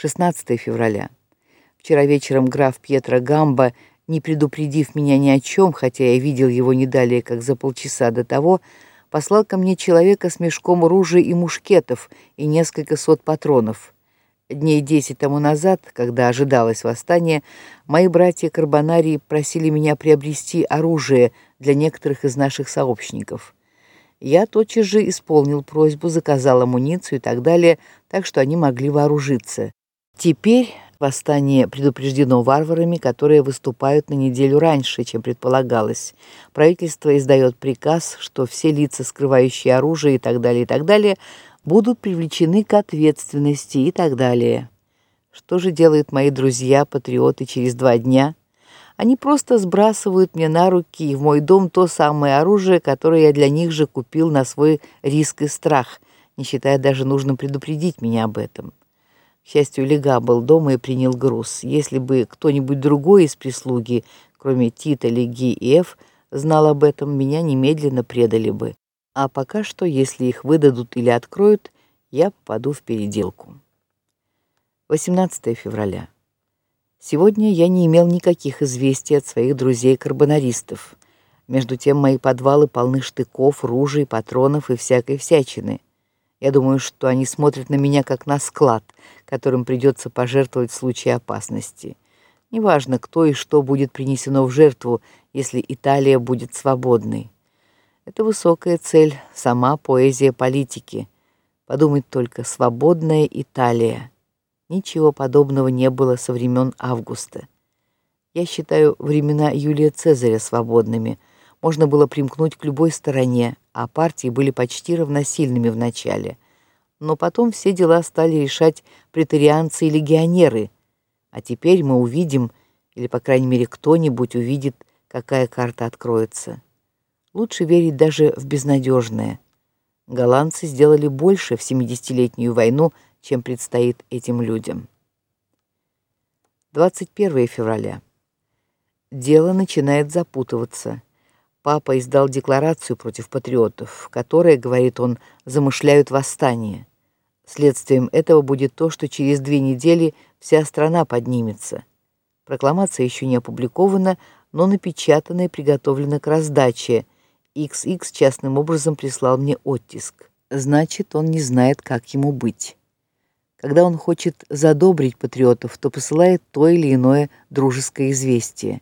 16 февраля. Вчера вечером граф Пьетро Гамба, не предупредив меня ни о чем, хотя я видел его не далее, как за полчаса до того, послал ко мне человека с мешком ружей и мушкетов и несколько сот патронов. Дней десять тому назад, когда ожидалось восстание, мои братья Карбонарии просили меня приобрести оружие для некоторых из наших сообщников. Я тотчас же исполнил просьбу, заказал амуницию и так далее, так что они могли вооружиться. Теперь восстание предупреждено варварами, которые выступают на неделю раньше, чем предполагалось. Правительство издает приказ, что все лица, скрывающие оружие и так далее, и так далее, будут привлечены к ответственности и так далее. Что же делают мои друзья-патриоты через два дня? Они просто сбрасывают мне на руки и в мой дом то самое оружие, которое я для них же купил на свой риск и страх, не считая даже нужным предупредить меня об этом. К счастью, Лега был дома и принял груз. Если бы кто-нибудь другой из прислуги, кроме Тита, Леги и Эф, знал об этом, меня немедленно предали бы. А пока что, если их выдадут или откроют, я попаду в переделку. 18 февраля. Сегодня я не имел никаких известий от своих друзей-карбонаристов. Между тем мои подвалы полны штыков, ружей, патронов и всякой всячины. Я думаю, что они смотрят на меня как на склад, которым придется пожертвовать в случае опасности. Неважно, кто и что будет принесено в жертву, если Италия будет свободной. Это высокая цель, сама поэзия политики. Подумать только, свободная Италия. Ничего подобного не было со времен Августа. Я считаю времена Юлия Цезаря свободными. Можно было примкнуть к любой стороне, а партии были почти равносильными в начале. Но потом все дела стали решать претарианцы и легионеры. А теперь мы увидим, или по крайней мере кто-нибудь увидит, какая карта откроется. Лучше верить даже в безнадежное. Голландцы сделали больше в семидесятилетнюю войну, чем предстоит этим людям. 21 февраля. Дело начинает запутываться папа издал декларацию против патриотов, в которой, говорит он, замышляют восстание. Следствием этого будет то, что через две недели вся страна поднимется. Прокламация еще не опубликована, но напечатана и приготовлена к раздаче. XX частным образом прислал мне оттиск. Значит, он не знает, как ему быть. Когда он хочет задобрить патриотов, то посылает то или иное дружеское известие.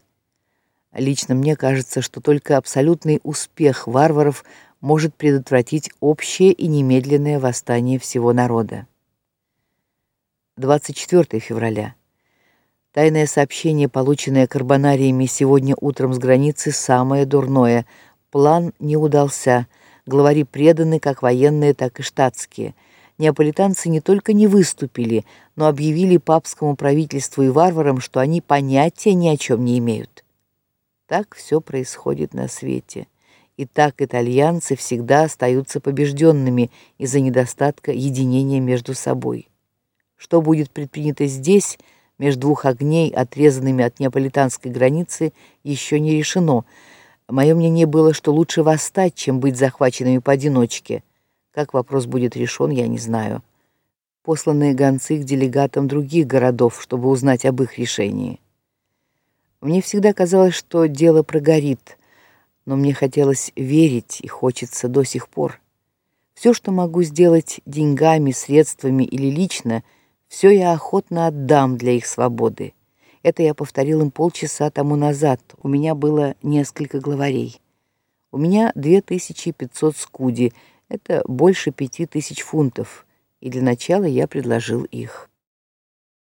Лично мне кажется, что только абсолютный успех варваров может предотвратить общее и немедленное восстание всего народа. 24 февраля. Тайное сообщение, полученное карбонариями сегодня утром с границы, самое дурное. План не удался. Главари преданы как военные, так и штатские. Неаполитанцы не только не выступили, но объявили папскому правительству и варварам, что они понятия ни о чем не имеют. Так все происходит на свете. И так итальянцы всегда остаются побежденными из-за недостатка единения между собой. Что будет предпринято здесь, между двух огней, отрезанными от неаполитанской границы, еще не решено. Мое мнение было, что лучше восстать, чем быть захваченными поодиночке. Как вопрос будет решен, я не знаю. Посланные гонцы к делегатам других городов, чтобы узнать об их решении. Мне всегда казалось, что дело прогорит, но мне хотелось верить и хочется до сих пор. Все, что могу сделать деньгами, средствами или лично, все я охотно отдам для их свободы. Это я повторил им полчаса тому назад. У меня было несколько главарей. У меня 2500 скуди, это больше 5000 фунтов, и для начала я предложил их.